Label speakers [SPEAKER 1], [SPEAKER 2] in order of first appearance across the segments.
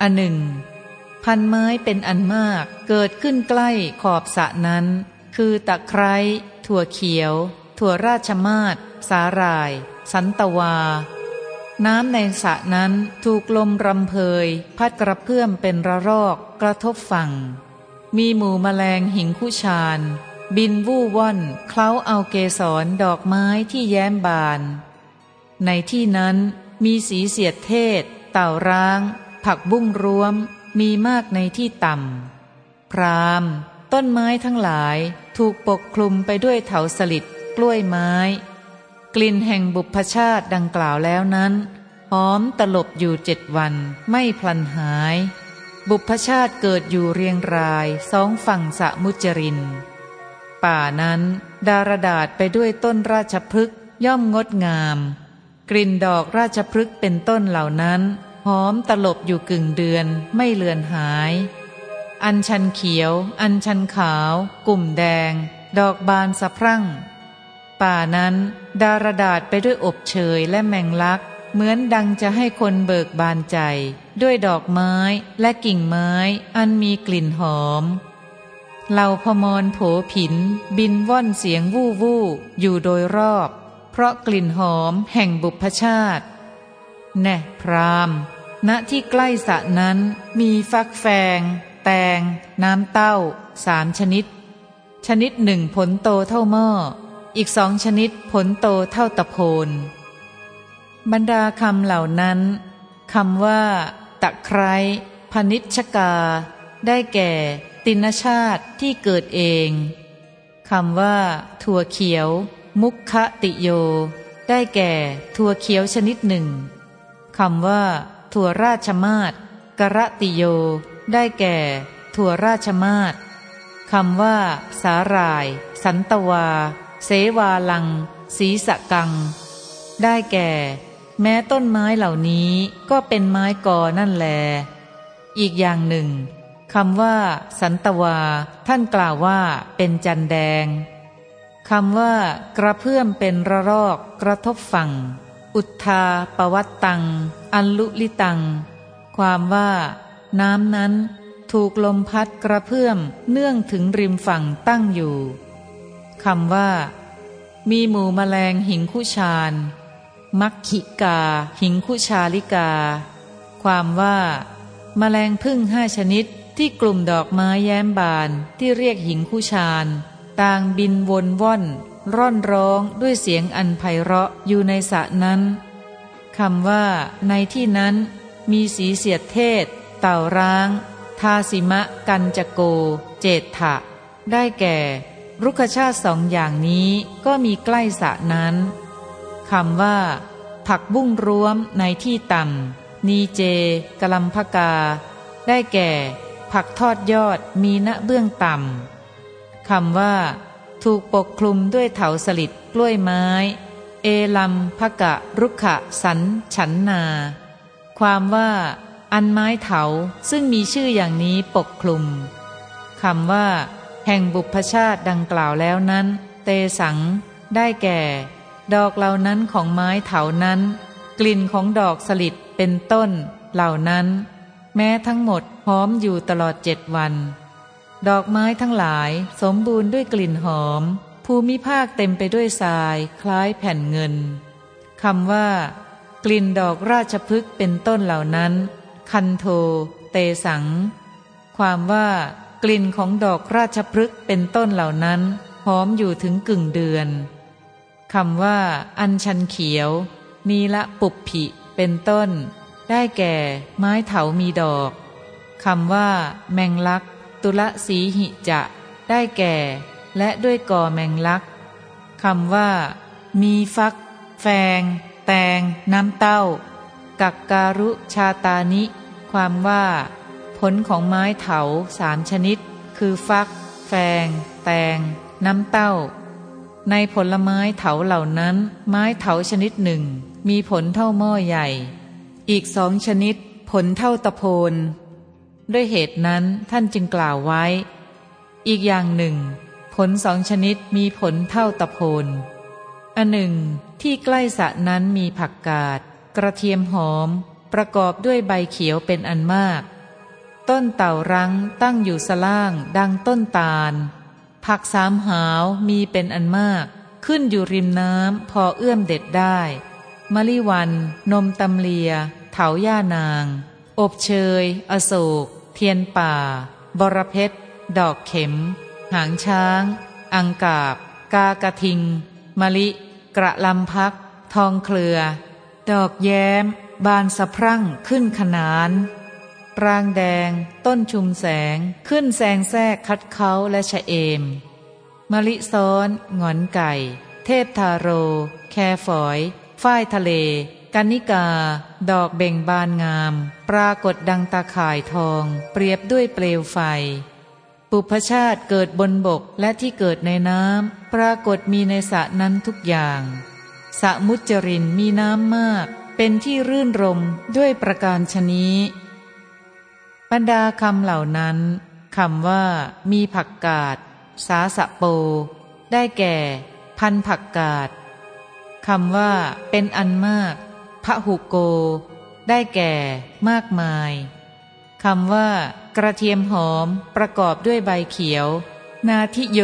[SPEAKER 1] อันหนึ่ง พันไม้เป็นอันมากเกิดขึ้นใกล้ขอบสระนั้น คือตะไคร้ถั่วเขียว ถั่วราชมาศสาหร่าย สันตวา น้ำในสระนั้นถูกลมรำเพย พัดกระเพื่อมเป็นระรอกกระทบฝั่ง มีหมู่แมลงหิงคู่ชาน บินวู่ว่อนเคล้าเอาเกสรดอกไม้ที่แย้มบาน ในที่นั้นมีสีเสียดเทศ เต่าร้าง ผักบุ้งรวมมีมากในที่ต่ำ พรามต้นไม้ทั้งหลายถูกปกคลุมไปด้วยเถาสลิดกล้วยไม้ กลิ่นแห่งบุพชาติดังกล่าวแล้วนั้นหอมตลบอยู่เจ็ดวันไม่พลันหาย บุพชาติเกิดอยู่เรียงรายสองฝั่งสะมุจริน ป่านั้นดารดาษไปด้วยต้นราชพฤกษ์ย่อมงดงาม กลิ่นดอกราชพฤกษ์เป็นต้นเหล่านั้น อมตลบอยู่กึ่งเดือนไม่เลือนหาย อันชันเขียว อันชันขาว กลุ่มแดง ดอกบานสะพรั่ง ป่านั้นดารดาษไปด้วยอบเชยและแมงลัก เหมือนดังจะให้คนเบิกบานใจ ด้วยดอกไม้และกิ่งไม้ อันมีกลิ่นหอมเหล่าพมรโผผิน บินว่อนเสียงวู่วู่อยู่โดยรอบ เพราะกลิ่นหอมแห่งบุพชาติ แน่พราม ณที่ใกล้สระนั้นมีฟักแฟง แตง น้ำเต้าสามชนิด ชนิดหนึ่งผลโตเท่าหม้อ อีกสองชนิดผลโตเท่าตะโพน บรรดาคำเหล่านั้นคำว่า ตะไคร้พนิชกา ได้แก่ ตินชาติที่เกิดเองคำว่า ถั่วเขียว มุขติโย ได้แก่ ถั่วเขียวชนิดหนึ่งคำว่า ถั่วราชมาศกระติโย ได้แก่ ถั่วราชมาศคำว่า สาหร่าย สันตวา เสวาลังสีสะกัง ได้แก่ แม้ต้นไม้เหล่านี้ก็เป็นไม้กอนั่นแล อีกอย่างหนึ่งคำว่า สันตวา ท่านกล่าวว่าเป็นจันแดงคำว่า กระเพื่อมเป็นระรอกกระทบฝั่ง อุทธาปวัตตัง อันลุลิตัง ความว่า น้ำนั้นถูกลมพัดกระเพื่อมเนื่องถึงริมฝั่งตั้งอยู่คำว่า มีหมู่แมลงหิงคุชานมักขิกา หิงคุชาลิกา ความว่า แมลงพึ่งห้าชนิดที่กลุ่มดอกไม้แย้มบานที่เรียกหิงคุชานต่างบินวนว่อน ร่อนร้องด้วยเสียงอันไพเราะอยู่ในสระนั้นคำว่า ในที่นั้น มีสีเสียดเทศ เต่าร้าง ทาสิมะกันจโก เจตถะ ได้แก่ รุกชาติสองอย่างนี้ก็มีใกล้สะนั้นคำว่า ผักบุ้งร้วมในที่ต่ำนีเจกลัมพกา ได้แก่ ผักทอดยอดมีณเบื้องต่ำคำว่า ถูกปกคลุมด้วยเถาสลิดกล้วยไม้ เอลัมภกะรุขะสันฉันนา ความว่าอันไม้เถาซึ่งมีชื่ออย่างนี้ปกคลุมคำว่า แห่งบุพชาติดังกล่าวแล้วนั้น เตสัง ได้แก่ ดอกเหล่านั้นของไม้เถานั้น กลิ่นของดอกสลิดเป็นต้นเหล่านั้น แม้ทั้งหมดหอมอยู่ตลอดเจ็ดวัน ดอกไม้ทั้งหลายสมบูรณ์ด้วยกลิ่นหอม ภูมิภาคเต็มไปด้วยทราย คล้ายแผ่นเงินคำว่า กลิ่นดอกราชพฤกษ์เป็นต้นเหล่านั้น คันโท เตสัง ความว่า กลิ่นของดอกราชพฤกษ์เป็นต้นเหล่านั้นหอมอยู่ถึงกึ่งเดือนคำว่า อัญชันเขียว นีละปุบผิเป็นต้น ได้แก่ ไม้เถามีดอกคำว่า แมงลัก ตุละสีหิจะ ได้แก่ และด้วยก่อแมงลักคำว่า มีฟัก แฟง แตง น้ำเต้า กักการุชาตานิ ความว่า ผลของไม้เถาสามชนิด คือฟัก แฟง แตง น้ำเต้า ในผลไม้เถาเหล่านั้น ไม้เถาชนิดหนึ่ง มีผลเท่าหม้อใหญ่ อีกสองชนิด ผลเท่าตะโพน ด้วยเหตุนั้นท่านจึงกล่าวไว้ อีกอย่างหนึ่ง ผลสองชนิดมีผลเท่าตะโพนอันหนึ่ง ที่ใกล้สะนั้นมีผักกาด กระเทียมหอม ประกอบด้วยใบเขียวเป็นอันมาก ต้นเต่ารังตั้งอยู่สล่างดังต้นตาล ผักสามหาวมีเป็นอันมาก ขึ้นอยู่ริมน้ำพอเอื้อมเด็ดได้มะลิวัน นมตำเลีย เถาย่านาง อบเชย อโศก เทียนป่า บรเพชร ดอกเข็ม หางช้าง อังกาบ กากระทิง มะลิ กระลำพัก ทองเคลือ ดอกแย้ม บานสะพรั่งขึ้นขนานรางแดง ต้นชุมแสงขึ้นแซงแทรกคัดเขาและชะเอม มะลิซ้อน งอนไก่ เทพทาโร แคฝอย ฝ้ายทะเล กันิกา ดอกเบ่งบานงาม ปรากฏดังตาข่ายทอง เปรียบด้วยเปลวไฟ ปุพชาติเกิดบนบกและที่เกิดในน้ำปรากฏมีในสระนั้นทุกอย่างสะมุจรินมีน้ำมาก เป็นที่รื่นรมด้วยประการชนี้บรรดาคำเหล่านั้นคำว่า มีผักกาดสาสะโป ได้แก่ พันผักกาดคำว่า เป็นอันมาก พระหุโก ได้แก่มากมายคำว่ากระเทียมหอมประกอบด้วยใบเขียว นาทิโย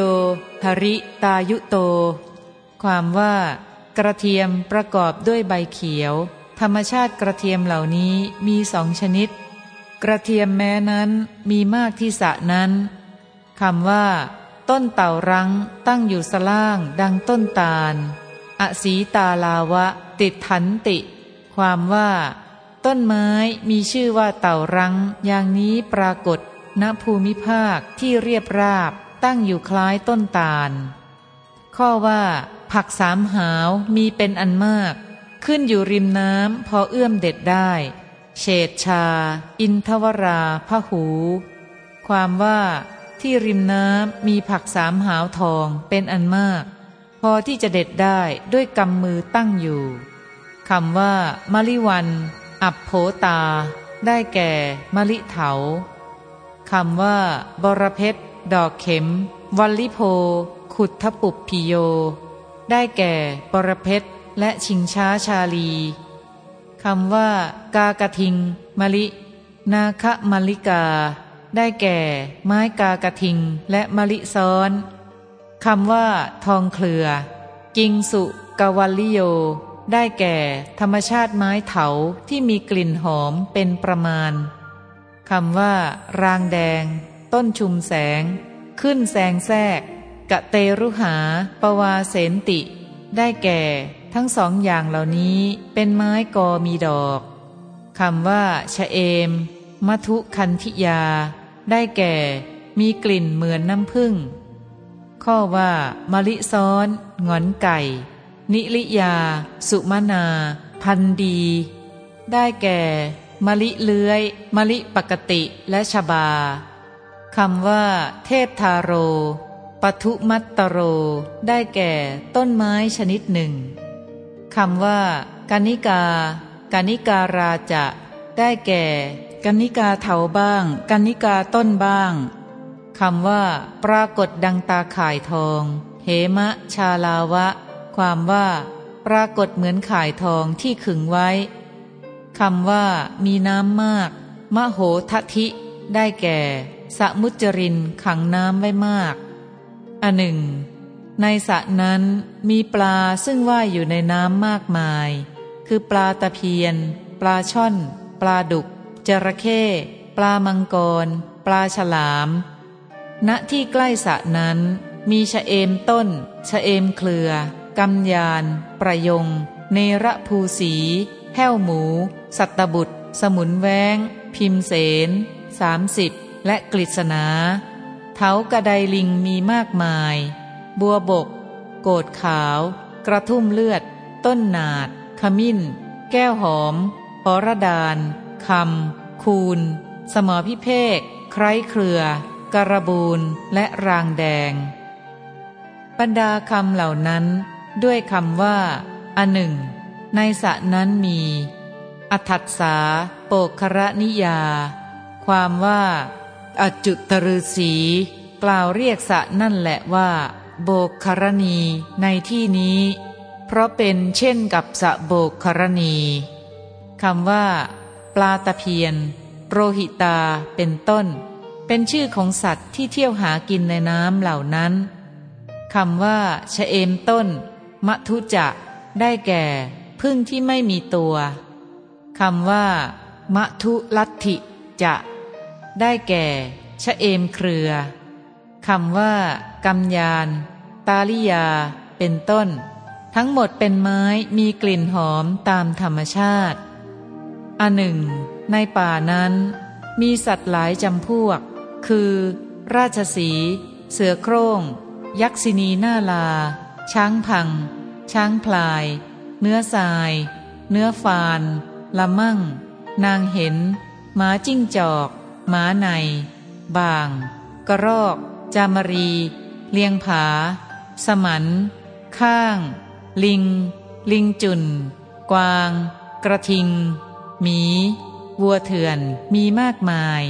[SPEAKER 1] หริตายุโต ความว่ากระเทียมประกอบด้วยใบเขียว ธรรมชาติกระเทียมเหล่านี้มีสองชนิด กระเทียมแม้นั้นมีมากที่สะนั้นคำว่า ต้นเต่ารังตั้งอยู่สล่างดังต้นตาล อสีตาลาวะ ติดทันติ ความว่า ต้นไม้มีชื่อว่าเต่ารัง อย่างนี้ปรากฏ ณภูมิภาคที่เรียบราบตั้งอยู่คล้ายต้นตาล ข้อว่า ผักสามหาวมีเป็นอันมาก ขึ้นอยู่ริมน้ำพอเอื้อมเด็ดได้ เฉดชา อินทวราพหู ความว่า ที่ริมน้ำมีผักสามหาวทองเป็นอันมาก พอที่จะเด็ดได้ด้วยกำมือตั้งอยู่ คำว่ามะลิวัน อับโผตา ได้แก่มะลิเถาคำว่า บรเพชรดอกเข็ม วัลลิโพ ขุดทปุบพิโย ได้แก่บรเพชรและชิงช้าชาลีคำว่า กากระทิงมะลิ นาคมะลิกา ได้แก่ ไม้กากระทิงและมะลิซ้อนคำว่า ทองเคลือ กิงสุกวัลลิโย ได้แก่ ธรรมชาติไม้เถาที่มีกลิ่นหอมเป็นประมาณคำว่า รางแดง ต้นชุมแสง ขึ้นแสงแทรก กะเตรุหา ปวาเสนติ ได้แก่ ทั้งสองอย่างเหล่านี้เป็นไม้กอมีดอกคำว่าชะเอมมัทุคันธิยา ได้แก่ มีกลิ่นเหมือนน้ำผึ้งข้อว่า มะลิซ้อน งอนไก่ นิลิยา สุมนา พันดี ได้แก่มะลิเลื้อยมะลิปกติและชบาคำว่า เทพทาโรปทุมัตตโร ได้แก่ต้นไม้ชนิดหนึ่งคำว่ากานิกากานิการาจะ ได้แก่กานิกาเถาบ้างกานิกาต้นบ้างคำว่า ปรากฏดังตาข่ายทอง เหมะ ชาลาวะ ความว่า ปรากฏเหมือนข่ายทองที่ขึงไว้คำว่า มีน้ำมาก มโหทธิ ได้แก่ สมุจรินขังน้ำไว้มากอันหนึ่ง ในสระนั้นมีปลาซึ่งว่ายอยู่ในน้ำมากมาย คือปลาตะเพียน ปลาช่อน ปลาดุก จระเข้ ปลามังกร ปลาฉลาม ณที่ใกล้สระนั้นมีชะเอมต้น ชะเอมเคลือ กำยาน ประยง เนระภูสี แห้วหมู สัตบุตร สมุนแวง พิมเสนสามสิบและกฤษณาเถากระไดลิงมีมากมาย บัวบก โกดขาว กระทุ่มเลือด ต้นนาด ขมิ้น แก้วหอมหอระดานคำ คูน สมอพิเภก ไคร้เครือการบูนและรางแดง บรรดาคำเหล่านั้น ด้วยคำว่า อันหนึ่ง ในสะนั้นมี อัถัสาโปกคระนิยา ความว่า อจุตฤษีกล่าวเรียกสะนั่นแหละว่า โบกครณีในที่นี้ เพราะเป็นเช่นกับสะโบกครณีคำว่า ปลาตะเพียน โรหิตาเป็นต้น เป็นชื่อของสัตว์ที่เที่ยวหากินในน้ำเหล่านั้นคำว่าชะเอมต้น มัทุจะได้แก่พึ่งที่ไม่มีตัวคำว่ามะทุลัทธิจะ ได้แก่ชะเอมเครือคำว่ากำยาน ตาลิยา เป็นต้น ทั้งหมดเป็นไม้มีกลิ่นหอมตามธรรมชาติ อันหนึ่ง ในป่านั้น มีสัตว์หลายจำพวก คือ ราชสี เสือโครง่ง ยักษินีหน้าลา ช้างพัง ช้างพลาย เนื้อทราย เนื้อฟาน ละมั่ง นางเห็น หมาจิ้งจอก หมาใน บาง กระรอก จามรี เลียงผา สมัน ข้าง ลิง ลิงจุน กวาง กระทิง หมี วัวเถื่อนมีมากมาย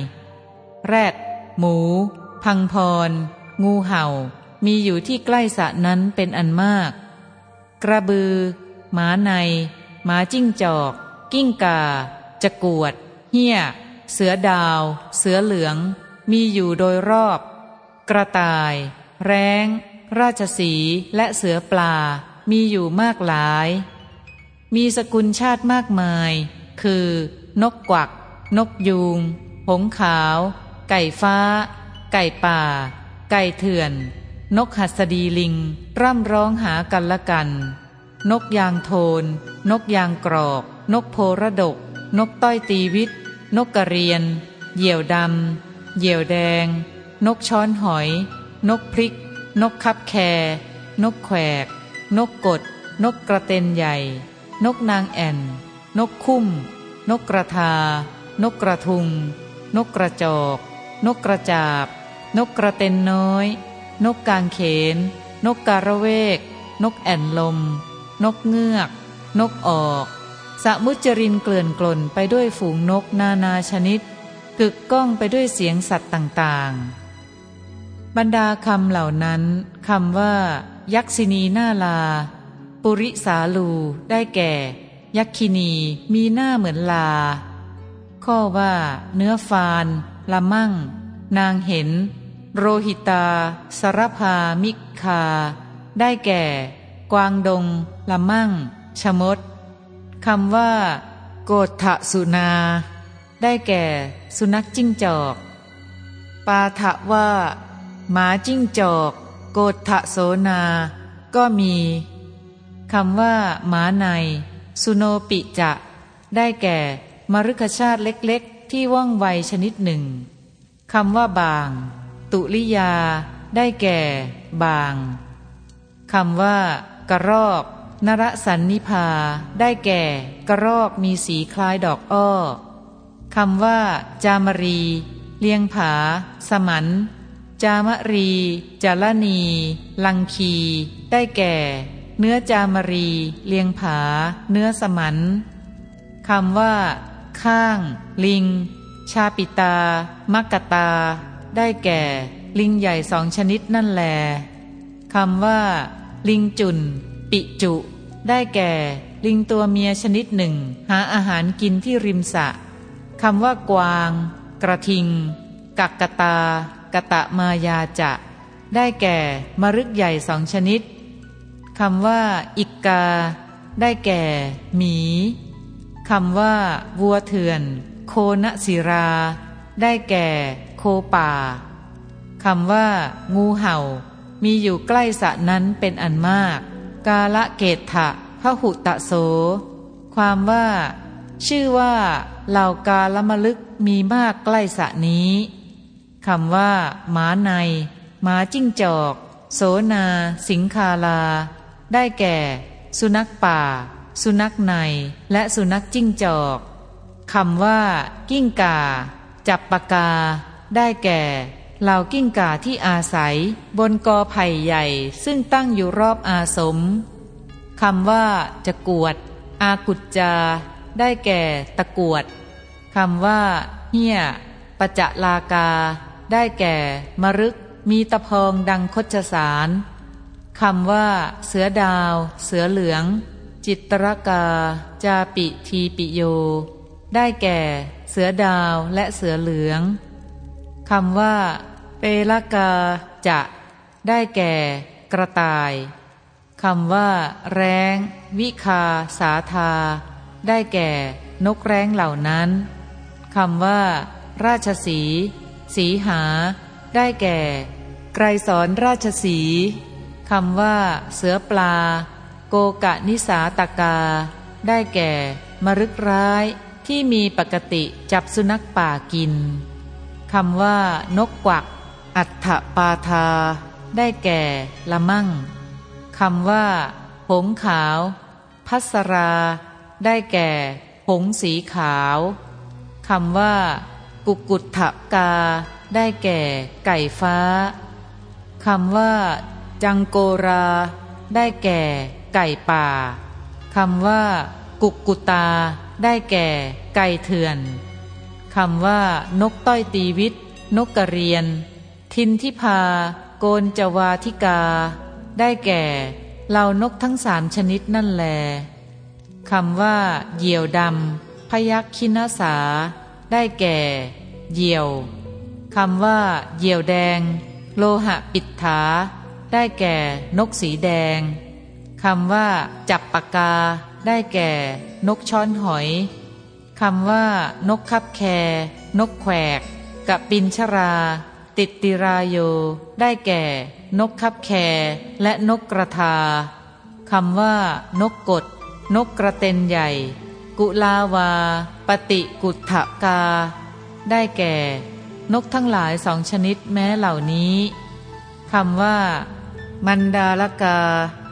[SPEAKER 1] แรด หมู พังพร งูเห่า มีอยู่ที่ใกล้สระนั้นเป็นอันมาก กระบือ หมาใน หมาจิ้งจอก กิ้งกาจะกวด เหี้ย เสือดาว เสือเหลือง มีอยู่โดยรอบ กระต่าย แร้ง ราชสีและเสือปลา มีอยู่มากหลาย มีสกุลชาติมากมาย คือ นกกวัก นกยูง หงขาว ไก่ฟ้า ไก่ป่า ไก่เถื่อน นกหัสดีลิง ร่ำร้องหากันละกัน นกยางโทน นกยางกรอก นกโพระดก นกต้อยตีวิตนกกระเรียน เหยี่ยวดำ เหยี่ยวแดง นกช้อนหอย นกพริก นกคับแค นกแขก นกกด นกกระเตนใหญ่ นกนางแอ่น นกคุ้ม นกกระทา นกกระทุง นกกระจอก นกกระจาบ นกกระเตนน้อย นกกางเขน นกการะเวก นกแอ่นลม นกเงือก นกออกสมุจรินเกลื่อนกล่นไปด้วยฝูงนกนานาชนิด กึกก้องไปด้วยเสียงสัตว์ต่างๆ บรรดาคำเหล่านั้นคำว่า ยักษินีหน้าลา ปุริสาลู ได้แก่ ยักษินีมีหน้าเหมือนลา ข้อว่า เนื้อฟาน ละมั่ง นางเห็น โรหิตา สารภามิคา ได้แก่ กวางดง ละมั่ง ชมดคำว่า โกฏะสุนา ได้แก่ สุนัขจิ้งจอก ปาทะว่า หมาจิ้งจอก โกฏะโสนา ก็มีคำว่า หมาใน สุโนปิจะ ได้แก่ มรุกชาติเล็กๆ ที่ว่องไวชนิดหนึ่งคำว่าบาง ตุลิยา ได้แก่ บางคำว่า กระรอก นรสันนิพา ได้แก่ กระรอกมีสีคล้ายดอกอ้อคำว่า จามรี เลียงผา สมัน จามรี จารณี ลังคี ได้แก่ เนื้อจามรี เลียงผา เนื้อสมันคำว่า ข้าง ลิง ชาปิตา มักกตา ได้แก่ ลิงใหญ่สองชนิดนั่นแลคำว่า ลิงจุน ปิจุ ได้แก่ ลิงตัวเมียชนิดหนึ่ง หาอาหารกินที่ริมสะคำว่ากวาง กระทิง กักกตา กะตะมายาจะ ได้แก่ มรึกใหญ่สองชนิดคำว่า อิกกาได้แก่ หมีคำว่า วัวเถื่อน โคนศิรา ได้แก่ ป่าคำว่า งูเห่า มีอยู่ใกล้สะนั้นเป็นอันมาก กาละเกตถะพหุตะโส ความว่า ชื่อว่าเหล่ากาละมลึกมีมากใกล้สะนี้คำว่าหมาในหมาจิ้งจอก โสนา สิงคาลา ได้แก่ สุนัขป่า สุนัขใน และสุนัขจิ้งจอกคำว่า กิ้งก่า จับปากา ได้แก่เหล่ากิ้งก่าที่อาศัย บนกอไผ่ใหญ่ ซึ่งตั้งอยู่รอบอาสมคำว่า จะกวด อากุจจา ได้แก่ตะกวดคำว่าเฮียปะจะลากา ได้แก่ มรึก มีตะพองดังคดสารคำว่า เสือดาว เสือเหลือง จิตรกา จาปิทีปิโย ได้แก่ เสือดาวและเสือเหลือง คำว่า เปลกาจะ ได้แก่ กระต่ายคำว่า แร้ง วิคา สาธา ได้แก่ นกแร้งเหล่านั้นคำว่า ราชสี สีหา ได้แก่ ไกรสอนราชสีคำว่า เสือปลา โกกะนิสาตกา ได้แก่ มรึกร้ายที่มีปกติจับสุนัขป่ากิน คำว่านกกวัก อัฏฐปาทา ได้แก่ละมั่งคำว่า ผงขาว พัสรา ได้แก่ ผงสีขาวคำว่า กุกุฏถกา ได้แก่ไก่ฟ้าคำว่า จังโกรา ได้แก่ไก่ป่าคำว่า กุกกุตา ได้แก่ไก่เถื่อน คำว่า นกต้อยตีวิตนกกระเรียน ทินทิพา โกนจวาธิกา ได้แก่เหล่านกทั้งสามชนิดนั่นแลคำว่า เหยี่ยวดำพยักคินาสา ได้แก่ เหยี่ยวคำว่า เหยี่ยวแดง โลหะปิดถา ได้แก่ นกสีแดงคำว่า จับปากกา ได้แก่ นกช้อนหอย คำว่า นกคับแค นกแขวกกับปินชรา ติติรายโย ได้แก่ นกคับแค และนกกระทาคำว่า นกกด นกกระเต็นใหญ่ กุลาวา ปฏิกุถกา ได้แก่ นกทั้งหลายสองชนิดแม้เหล่านี้คำว่า มันดาลกา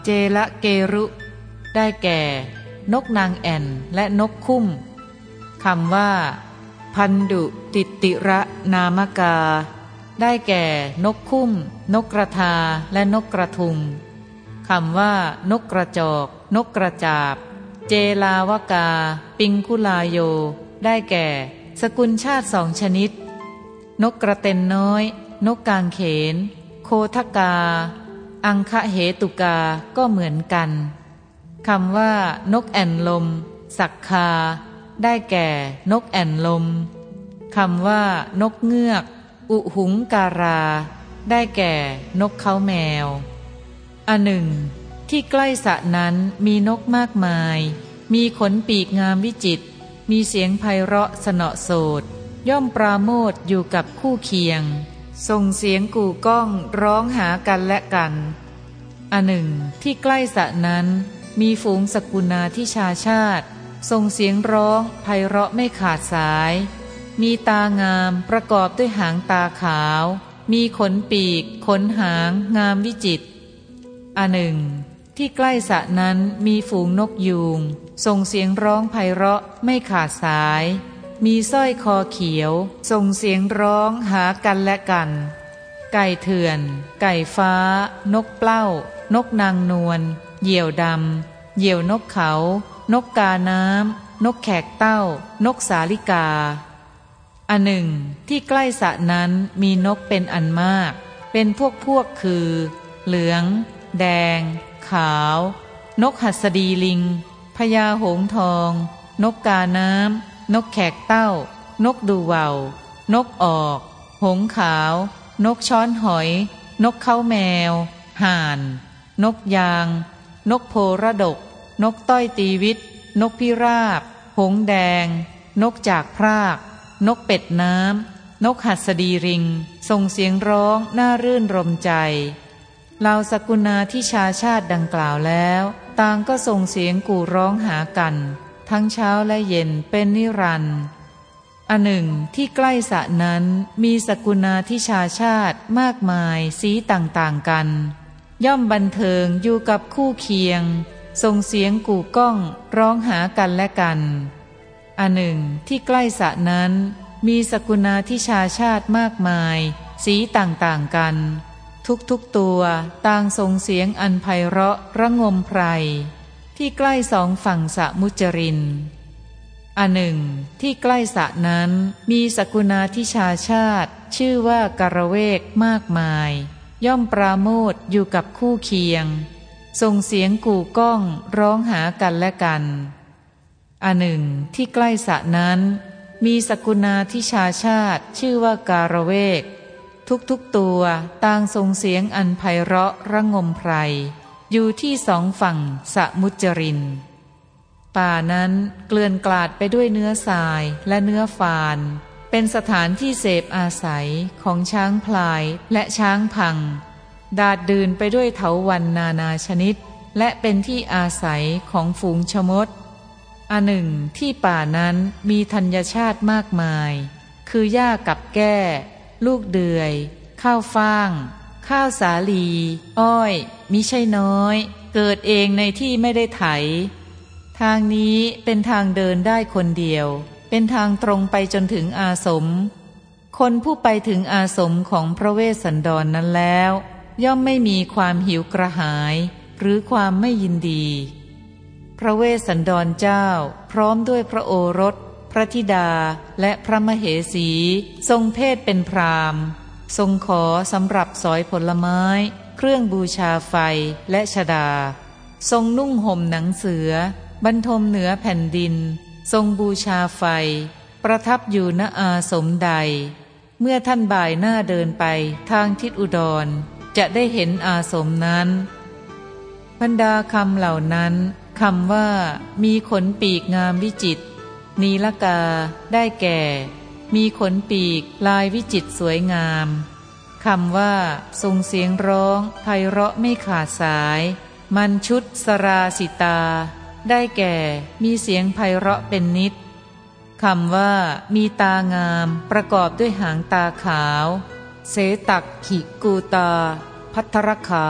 [SPEAKER 1] เจละเกรุ ได้แก่ นกนางแอ่นและนกคุ้ม คำว่า พันดุติติระนามกา ได้แก่ นกคุ้ม นกกระทาและนกกระทุงคำว่า นกกระจอก นกกระจาบ เจลาวกา ปิงคุลาโย ได้แก่ สกุลชาติสองชนิด นกกระเต็นน้อย นกกางเขน โคทกา อังคะเหตุกาก็เหมือนกันคำว่า นกแอ่นลม สักคา ได้แก่นกแอ่นลมคำว่านกเงือก อุหุงการา ได้แก่นกเขาแมว อันหนึ่ง ที่ใกล้สะนั้นมีนกมากมาย มีขนปีกงามวิจิต มีเสียงไพเราะสนอโสดย่อมปราโมทอยู่กับคู่เคียง ส่งเสียงกู่ก้องร้องหากันและกัน อันหนึ่ง ที่ใกล้สะนั้น มีฝูงสกุณาที่ชาชาติ ส่งเสียงร้องไพเราะไม่ขาดสาย มีตางามประกอบด้วยหางตาขาว มีขนปีก ขนหาง งามวิจิตอันหนึ่ง ที่ใกล้สะนั้นมีฝูงนกยูง ส่งเสียงร้องไพเราะไม่ขาดสาย มีสร้อยคอเขียว ส่งเสียงร้องหากันและกัน ไก่เถื่อน ไก่ฟ้า นกเปล้า นกนางนวลเหยี่ยวดำเหยี่ยวนกเขา นกกาน้ำ นกแขกเต้า นกสาลิกา อันหนึ่ง ที่ใกล้สะนั้นมีนกเป็นอันมาก เป็นพวกพวกคือ เหลือง แดง ขาว นกหัสดีลิงพญาหงทอง นกกาน้ำ นกแขกเต้า นกดูเวานกออก หงขาว นกช้อนหอย นกเข้าแมว ห่าน นกยาง นกโพระดก นกต้อยตีวิตนกพิราบ หงแดง นกจากพราก นกเป็ดน้ำ นกหัสดีริง ส่งเสียงร้องน่ารื่นรมใจเหล่าสกุณาที่ชาชาติดังกล่าวแล้ว ต่างก็ส่งเสียงกู่ร้องหากัน ทั้งเช้าและเย็นเป็นนิรันดร์อันหนึ่งที่ใกล้สะนั้นมีสกุณาที่ชาชาติมากมายสีต่างๆกัน ย่อมบันเทิงอยู่กับคู่เคียง ส่งเสียงกู่ก้องร้องหากันและกัน อันหนึ่งที่ใกล้สะนั้นมีสกุณาทิชาชาติมากมาย สีต่างๆกัน ทุกๆตัวต่างส่งเสียงอันไพเราะระงมไพร ที่ใกล้สองฝั่งสะมุจรินอันหนึ่งที่ใกล้สะนั้นมีสกุณาทิชาชาติ ชื่อว่าการเวกมากมาย ย่อมปราโมทอยู่กับคู่เคียง ส่งเสียงกู่ก้องร้องหากันและกันอันหนึ่งที่ใกล้สะนั้น มีสกุณาทิชาชาติชื่อว่าการเวก ทุกๆตัวต่างส่งเสียงอันไพเราะระงมไพร อยู่ที่สองฝั่งสะมุจริน ป่านั้นเกลื่อนกลาดไปด้วยเนื้อทรายและเนื้อฟาน เป็นสถานที่เสพอาศัยของช้างพลายและช้างพัง ดาดดืนไปด้วยเถาวันนานาชนิด และเป็นที่อาศัยของฝูงชมด อันหนึ่งที่ป่านั้นมีธัญชาติมากมาย คือหญ้ากับแก้ ลูกเดือย ข้าวฟ่าง ข้าวสาลี อ้อย มิใช่น้อย เกิดเองในที่ไม่ได้ไถ ทางนี้เป็นทางเดินได้คนเดียว เป็นทางตรงไปจนถึงอาสม คนผู้ไปถึงอาสมของพระเวสสันดรนนั้นแล้ว ย่อมไม่มีความหิวกระหาย หรือความไม่ยินดี พระเวสสันดรเจ้า พร้อมด้วยพระโอรส พระธิดาและพระมเหสี ทรงเพศเป็นพรามทรงขอสำหรับสอยผลไม้ เครื่องบูชาไฟและชดา ทรงนุ่งห่มหนังเสือ บรรทมเหนือแผ่นดิน ทรงบูชาไฟ ประทับอยู่ณอาสมใด เมื่อท่านบ่ายหน้าเดินไปทางทิศอุดร จะได้เห็นอาสมนั้น บรรดาคำเหล่านั้นคำว่า มีขนปีกงามวิจิต นีลกา ได้แก่ มีขนปีกลายวิจิตสวยงามคำว่าทรงเสียงร้องไพเราะไม่ขาดสาย มันชุดสราสิตา ได้แก่ มีเสียงไพเราะเป็นนิดคำว่า มีตางาม ประกอบด้วยหางตาขาว เสตักขิกูตา พัทรขา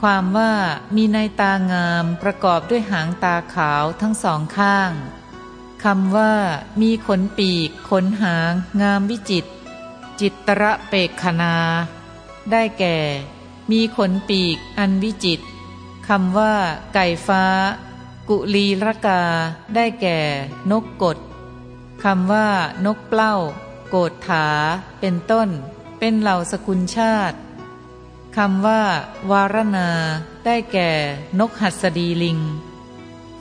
[SPEAKER 1] ความว่ามีในตางามประกอบด้วยหางตาขาวทั้งสองข้างคำว่า มีขนปีก ขนหาง งามวิจิต จิตระเปกคณาได้แก่ มีขนปีก อันวิจิตคำว่า ไก่ฟ้า กุลีรกา ได้แก่ นกกดคำว่า นกเปล้า โกดถา เป็นต้น เป็นเหล่าสกุลชาติคำว่า วารณา ได้แก่ นกหัสดีลิง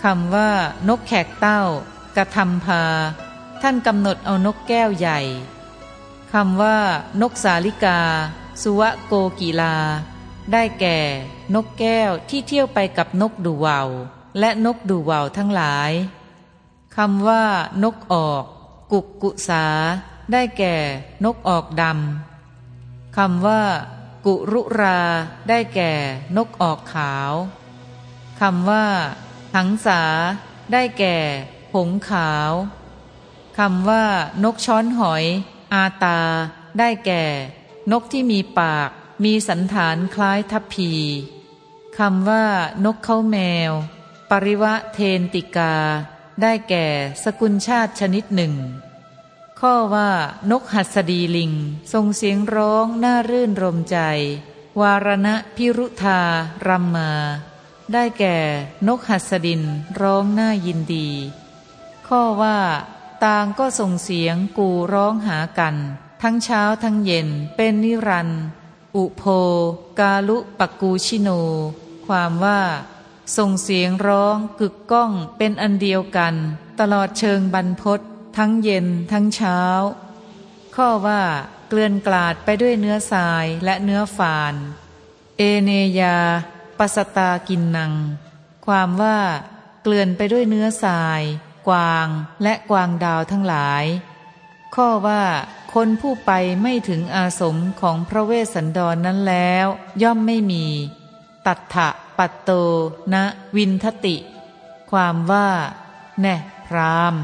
[SPEAKER 1] คำว่า นกแขกเต้ากระทำพา ท่านกำหนดเอานกแก้วใหญ่คำว่า นกสาลิกา สุวะโกกีลา ได้แก่ นกแก้วที่เที่ยวไปกับนกดูวาวและนกดูวาวทั้งหลายคำว่า นกออก กุกกุสา ได้แก่ นกออกดำ คำว่า กุรุราได้แก่ นกออกขาวคำว่า หังสา ได้แก่ หงขาวคำว่า นกช้อนหอย อาตา ได้แก่ นกที่มีปาก มีสันฐานคล้ายทัพพีคำว่า นกเขาแมว ปริวะเทนติกา ได้แก่ สกุลชาติชนิดหนึ่ง ข้อว่านกหัสดีลิง ทรงเสียงร้องน่ารื่นรมใจ วารณะพิรุธารำมมา ได้แก่นกหัสดินร้องน่ายินดี ข้อว่า ต่างก็ส่งเสียงกูร้องหากัน ทั้งเช้าทั้งเย็นเป็นนิรันอุโพกาลุปกูชิโน ความว่า ส่งเสียงร้องกึกก้องเป็นอันเดียวกัน ตลอดเชิงบรรพศ ทั้งเย็นทั้งเช้า ข้อว่าเกลื่อนกลาดไปด้วยเนื้อทรายและเนื้อฝาน เอเนยาปัสตากินนัง ความว่าเกลื่อนไปด้วยเนื้อทราย กวางและกวางดาวทั้งหลาย ข้อว่าคนผู้ไปไม่ถึงอาสมของพระเวสสันดรนนั้นแล้ว ย่อมไม่มี ตัทธะปัตโตนะวินทติ ความว่า แน่พราม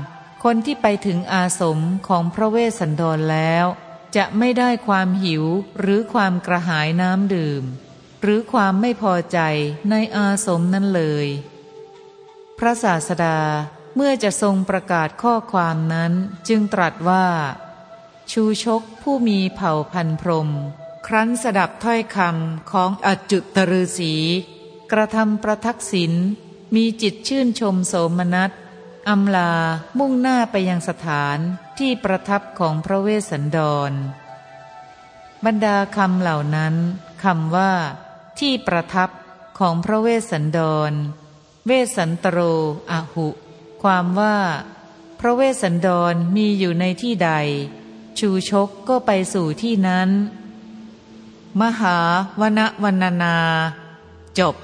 [SPEAKER 1] คนที่ไปถึงอาสมของพระเวสสันดรแล้ว จะไม่ได้ความหิวหรือความกระหายน้ำดื่ม หรือความไม่พอใจในอาสมนั้นเลย พระศาสดาเมื่อจะทรงประกาศข้อความนั้นจึงตรัสว่า ชูชกผู้มีเผ่าพันพรม ครั้นสดับถ้อยคำของอจุตฤษีกระทำประทักษิณมีจิตชื่นชมโสมนัส อำลามุ่งหน้าไปยังสถานที่ประทับของพระเวสสันดร บรรดาคำเหล่านั้นคำว่า ที่ประทับของพระเวสสันดร เวสฺสนฺตโรอหุ ความว่า พระเวสสันดรมีอยู่ในที่ใด ชูชกก็ไปสู่ที่นั้น มหาวนวรรณนา จบ